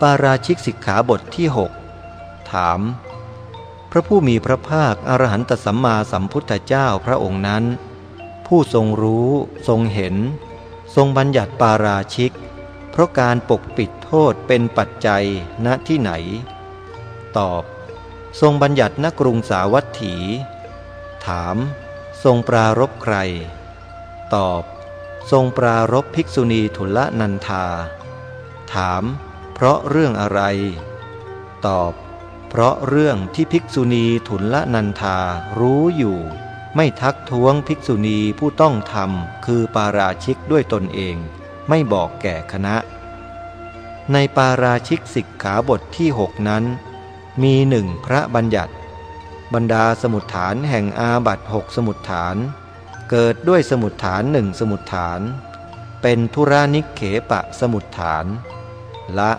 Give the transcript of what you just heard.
ปาราชิกสิกขาบทที่หกถาม พระผู้มีพระภาคอรหันตสัมมาสัมพุทธเจ้าพระองค์นั้น ผู้ทรงรู้ทรงเห็น ทรงบัญญัติปาราชิก เพราะการปกปิดโทษเป็นปัจจัยณที่ไหน ตอบ ทรงบัญญัติณกรุงสาวัตถี ถาม ทรงปรารบใคร ตอบ ทรงปรารบภิกษุณีทุลนันธา ถาม เพราะเรื่องอะไร ตอบ เพราะเรื่องที่ภิกษุณีทุนละนันทารู้อยู่ ไม่ทักท้วงภิกษุณีผู้ต้องทำคือปาราชิกด้วยตนเอง ไม่บอกแก่คณะ ในปาราชิกสิกขาบทที่หกนั้น มีหนึ่งพระบัญญัติ บรรดาสมุดฐานแห่งอาบัตหกสมุดฐาน เกิดด้วยสมุดฐานหนึ่งสมุดฐาน เป็นธุรานิเขปะสมุดฐาน ละ